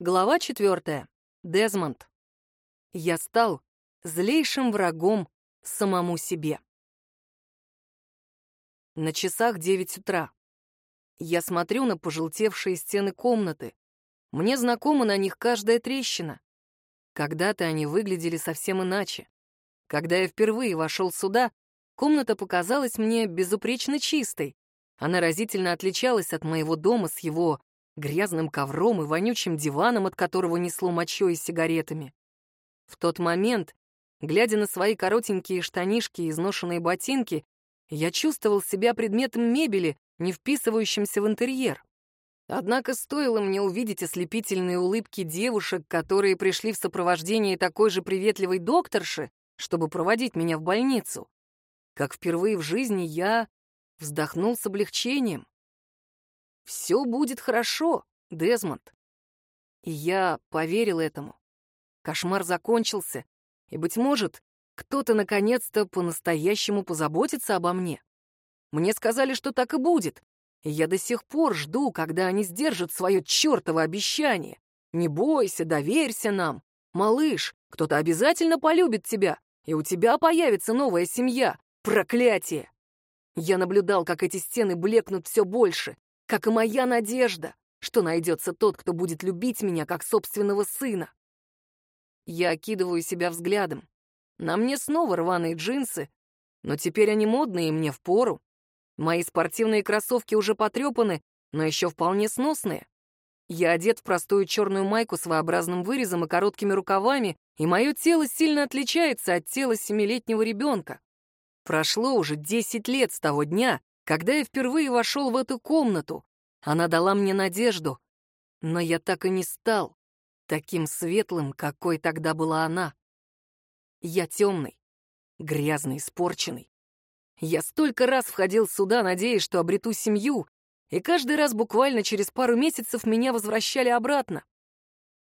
Глава четвертая. Дезмонд. Я стал злейшим врагом самому себе. На часах девять утра. Я смотрю на пожелтевшие стены комнаты. Мне знакома на них каждая трещина. Когда-то они выглядели совсем иначе. Когда я впервые вошел сюда, комната показалась мне безупречно чистой. Она разительно отличалась от моего дома с его грязным ковром и вонючим диваном, от которого несло мочой и сигаретами. В тот момент, глядя на свои коротенькие штанишки и изношенные ботинки, я чувствовал себя предметом мебели, не вписывающимся в интерьер. Однако стоило мне увидеть ослепительные улыбки девушек, которые пришли в сопровождении такой же приветливой докторши, чтобы проводить меня в больницу, как впервые в жизни я вздохнул с облегчением. Все будет хорошо, Дезмонд. И я поверил этому. Кошмар закончился, и, быть может, кто-то наконец-то по-настоящему позаботится обо мне. Мне сказали, что так и будет, и я до сих пор жду, когда они сдержат свое чертово обещание. Не бойся, доверься нам. Малыш, кто-то обязательно полюбит тебя, и у тебя появится новая семья. Проклятие! Я наблюдал, как эти стены блекнут все больше, как и моя надежда, что найдется тот, кто будет любить меня как собственного сына. Я окидываю себя взглядом. На мне снова рваные джинсы, но теперь они модные и мне впору. Мои спортивные кроссовки уже потрепаны, но еще вполне сносные. Я одет в простую черную майку с своеобразным вырезом и короткими рукавами, и мое тело сильно отличается от тела семилетнего ребенка. Прошло уже десять лет с того дня, когда я впервые вошел в эту комнату, она дала мне надежду, но я так и не стал таким светлым, какой тогда была она. Я темный, грязный, испорченный. Я столько раз входил сюда, надеясь, что обрету семью, и каждый раз буквально через пару месяцев меня возвращали обратно.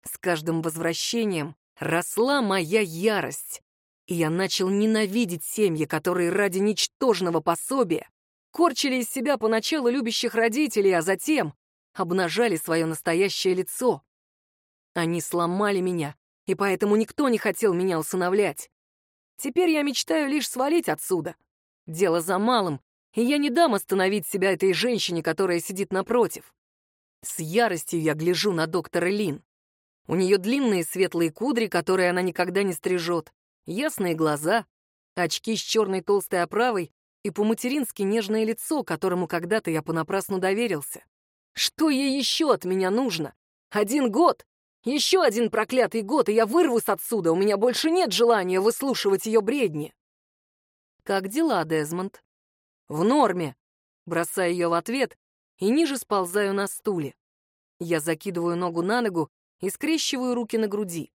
С каждым возвращением росла моя ярость, и я начал ненавидеть семьи, которые ради ничтожного пособия корчили из себя поначалу любящих родителей, а затем обнажали свое настоящее лицо. Они сломали меня, и поэтому никто не хотел меня усыновлять. Теперь я мечтаю лишь свалить отсюда. Дело за малым, и я не дам остановить себя этой женщине, которая сидит напротив. С яростью я гляжу на доктора Лин. У нее длинные светлые кудри, которые она никогда не стрижет, ясные глаза, очки с черной толстой оправой и по-матерински нежное лицо, которому когда-то я понапрасну доверился. Что ей еще от меня нужно? Один год? Еще один проклятый год, и я вырвусь отсюда, у меня больше нет желания выслушивать ее бредни. Как дела, Дезмонд? В норме. Бросаю ее в ответ и ниже сползаю на стуле. Я закидываю ногу на ногу и скрещиваю руки на груди.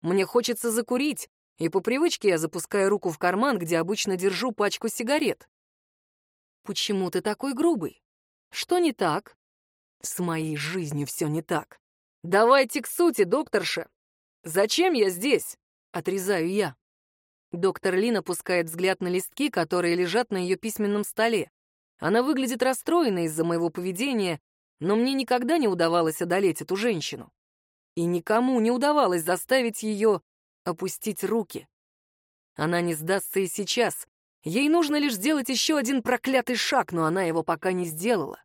Мне хочется закурить, и по привычке я запускаю руку в карман, где обычно держу пачку сигарет. «Почему ты такой грубый? Что не так?» «С моей жизнью все не так. Давайте к сути, докторша. Зачем я здесь?» — отрезаю я. Доктор Лин опускает взгляд на листки, которые лежат на ее письменном столе. Она выглядит расстроенной из-за моего поведения, но мне никогда не удавалось одолеть эту женщину. И никому не удавалось заставить ее опустить руки. Она не сдастся и сейчас. Ей нужно лишь сделать еще один проклятый шаг, но она его пока не сделала.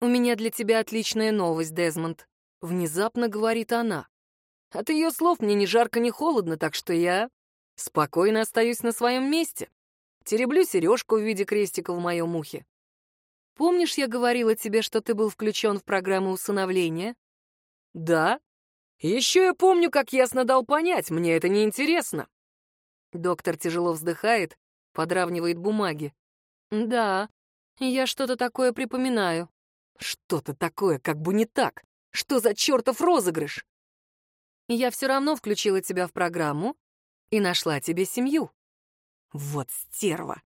«У меня для тебя отличная новость, Дезмонд», — внезапно говорит она. От ее слов мне ни жарко, ни холодно, так что я спокойно остаюсь на своем месте. Тереблю сережку в виде крестика в моем ухе. Помнишь, я говорила тебе, что ты был включен в программу усыновления? Да, еще я помню, как ясно дал понять, мне это не интересно. Доктор тяжело вздыхает, подравнивает бумаги. Да, я что-то такое припоминаю. Что-то такое, как бы не так. Что за чертов розыгрыш? Я все равно включила тебя в программу и нашла тебе семью. Вот стерва.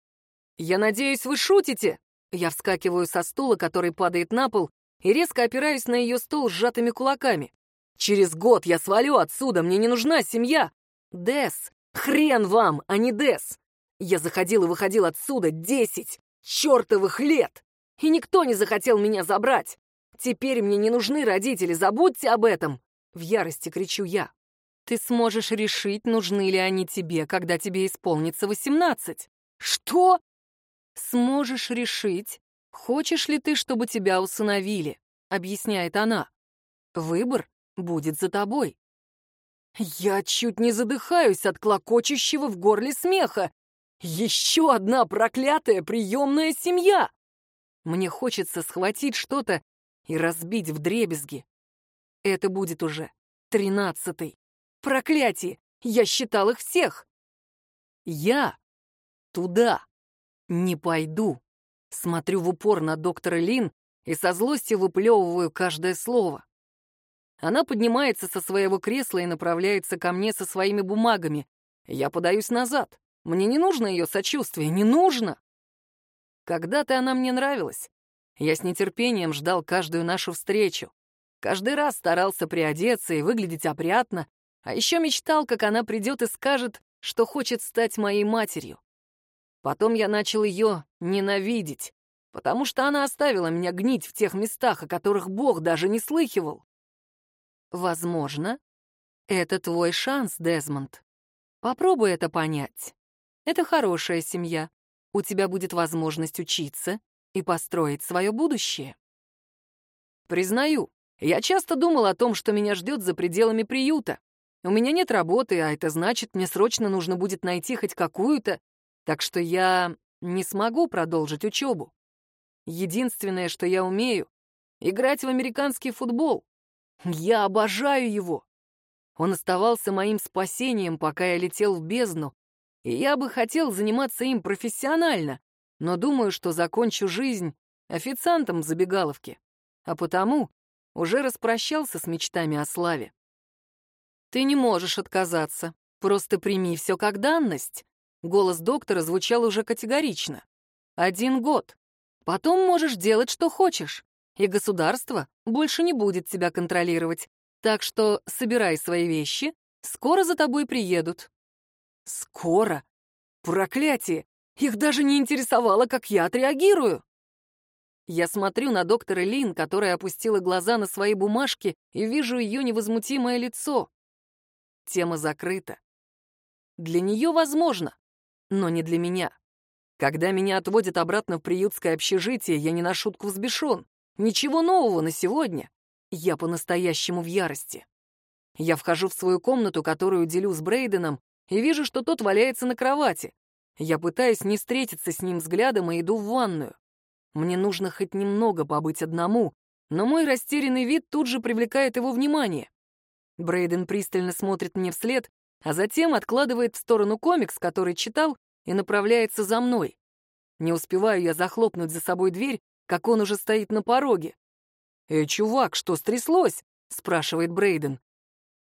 Я надеюсь, вы шутите? Я вскакиваю со стула, который падает на пол, и резко опираюсь на ее стол сжатыми кулаками. Через год я свалю отсюда, мне не нужна семья. Дес, хрен вам, а не Дес. Я заходил и выходил отсюда десять чертовых лет, и никто не захотел меня забрать. Теперь мне не нужны родители, забудьте об этом. В ярости кричу я. Ты сможешь решить, нужны ли они тебе, когда тебе исполнится восемнадцать. Что? Сможешь решить, хочешь ли ты, чтобы тебя усыновили, объясняет она. Выбор будет за тобой. Я чуть не задыхаюсь от клокочущего в горле смеха. Еще одна проклятая приемная семья! Мне хочется схватить что-то и разбить в дребезги. Это будет уже тринадцатый. Проклятие! Я считал их всех. Я туда не пойду. Смотрю в упор на доктора Лин и со злостью выплевываю каждое слово. Она поднимается со своего кресла и направляется ко мне со своими бумагами. Я подаюсь назад. Мне не нужно ее сочувствие, не нужно. Когда-то она мне нравилась. Я с нетерпением ждал каждую нашу встречу. Каждый раз старался приодеться и выглядеть опрятно, а еще мечтал, как она придет и скажет, что хочет стать моей матерью. Потом я начал ее ненавидеть, потому что она оставила меня гнить в тех местах, о которых Бог даже не слыхивал. Возможно, это твой шанс, Дезмонд. Попробуй это понять. Это хорошая семья. У тебя будет возможность учиться и построить свое будущее. Признаю, я часто думал о том, что меня ждет за пределами приюта. У меня нет работы, а это значит, мне срочно нужно будет найти хоть какую-то, так что я не смогу продолжить учебу. Единственное, что я умею — играть в американский футбол. Я обожаю его. Он оставался моим спасением, пока я летел в бездну, и я бы хотел заниматься им профессионально, но думаю, что закончу жизнь официантом в забегаловке, а потому уже распрощался с мечтами о славе. Ты не можешь отказаться, просто прими все как данность. Голос доктора звучал уже категорично. Один год. Потом можешь делать, что хочешь и государство больше не будет тебя контролировать. Так что собирай свои вещи, скоро за тобой приедут». «Скоро? Проклятие! Их даже не интересовало, как я отреагирую!» Я смотрю на доктора Лин, которая опустила глаза на свои бумажки, и вижу ее невозмутимое лицо. Тема закрыта. Для нее возможно, но не для меня. Когда меня отводят обратно в приютское общежитие, я не на шутку взбешен. Ничего нового на сегодня. Я по-настоящему в ярости. Я вхожу в свою комнату, которую делю с Брейденом, и вижу, что тот валяется на кровати. Я пытаюсь не встретиться с ним взглядом и иду в ванную. Мне нужно хоть немного побыть одному, но мой растерянный вид тут же привлекает его внимание. Брейден пристально смотрит мне вслед, а затем откладывает в сторону комикс, который читал, и направляется за мной. Не успеваю я захлопнуть за собой дверь, как он уже стоит на пороге. «Эй, чувак, что стряслось?» — спрашивает Брейден.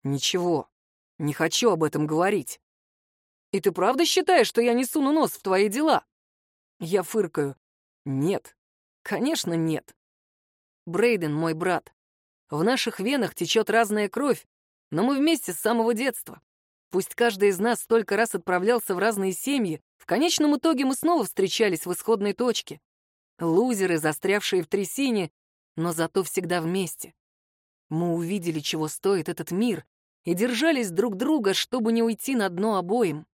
«Ничего, не хочу об этом говорить». «И ты правда считаешь, что я не суну нос в твои дела?» Я фыркаю. «Нет, конечно нет. Брейден мой брат. В наших венах течет разная кровь, но мы вместе с самого детства. Пусть каждый из нас столько раз отправлялся в разные семьи, в конечном итоге мы снова встречались в исходной точке. Лузеры, застрявшие в трясине, но зато всегда вместе. Мы увидели, чего стоит этот мир, и держались друг друга, чтобы не уйти на дно обоим.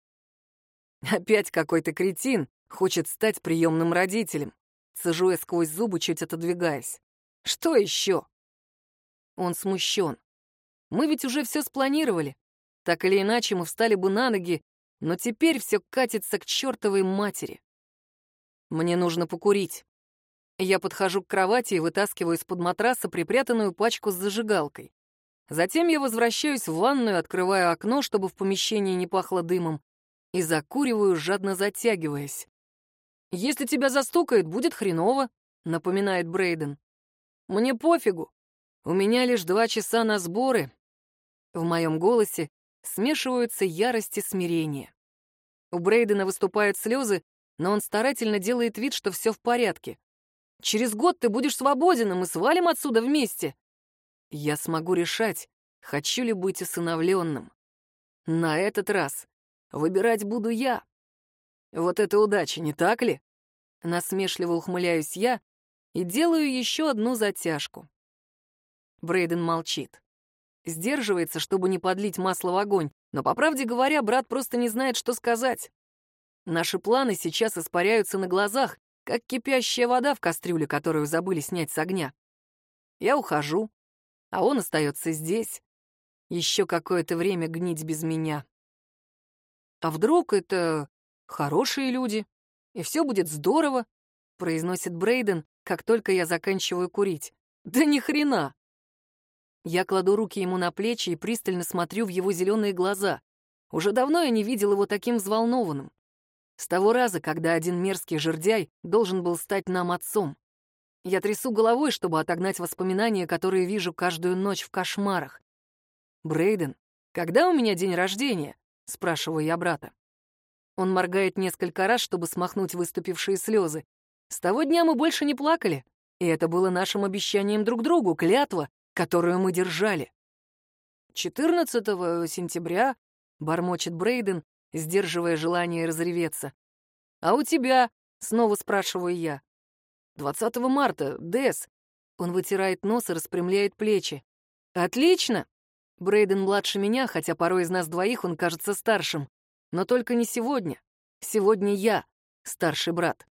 Опять какой-то кретин хочет стать приемным родителем. Цежу я сквозь зубы, чуть отодвигаясь. Что еще? Он смущен. Мы ведь уже все спланировали. Так или иначе мы встали бы на ноги, но теперь все катится к чертовой матери. Мне нужно покурить. Я подхожу к кровати и вытаскиваю из-под матраса припрятанную пачку с зажигалкой. Затем я возвращаюсь в ванную, открываю окно, чтобы в помещении не пахло дымом, и закуриваю, жадно затягиваясь. «Если тебя застукает, будет хреново», — напоминает Брейден. «Мне пофигу. У меня лишь два часа на сборы». В моем голосе смешиваются ярость и смирение. У Брейдена выступают слезы, но он старательно делает вид, что все в порядке. Через год ты будешь свободен, и мы свалим отсюда вместе. Я смогу решать, хочу ли быть усыновленным. На этот раз выбирать буду я. Вот это удача, не так ли? Насмешливо ухмыляюсь я и делаю еще одну затяжку. Брейден молчит. Сдерживается, чтобы не подлить масло в огонь, но, по правде говоря, брат просто не знает, что сказать. Наши планы сейчас испаряются на глазах, как кипящая вода в кастрюле, которую забыли снять с огня. Я ухожу, а он остается здесь. Еще какое-то время гнить без меня. А вдруг это хорошие люди, и все будет здорово, произносит Брейден, как только я заканчиваю курить. Да ни хрена! Я кладу руки ему на плечи и пристально смотрю в его зеленые глаза. Уже давно я не видел его таким взволнованным. С того раза, когда один мерзкий жердяй должен был стать нам отцом. Я трясу головой, чтобы отогнать воспоминания, которые вижу каждую ночь в кошмарах. «Брейден, когда у меня день рождения?» — спрашиваю я брата. Он моргает несколько раз, чтобы смахнуть выступившие слезы. С того дня мы больше не плакали, и это было нашим обещанием друг другу, клятва, которую мы держали. 14 сентября, — бормочет Брейден, сдерживая желание разреветься. «А у тебя?» — снова спрашиваю я. «20 марта, Дэс». Он вытирает нос и распрямляет плечи. «Отлично!» Брейден младше меня, хотя порой из нас двоих он кажется старшим. Но только не сегодня. Сегодня я, старший брат.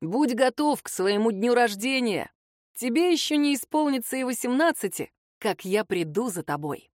Будь готов к своему дню рождения. Тебе еще не исполнится и восемнадцати, как я приду за тобой.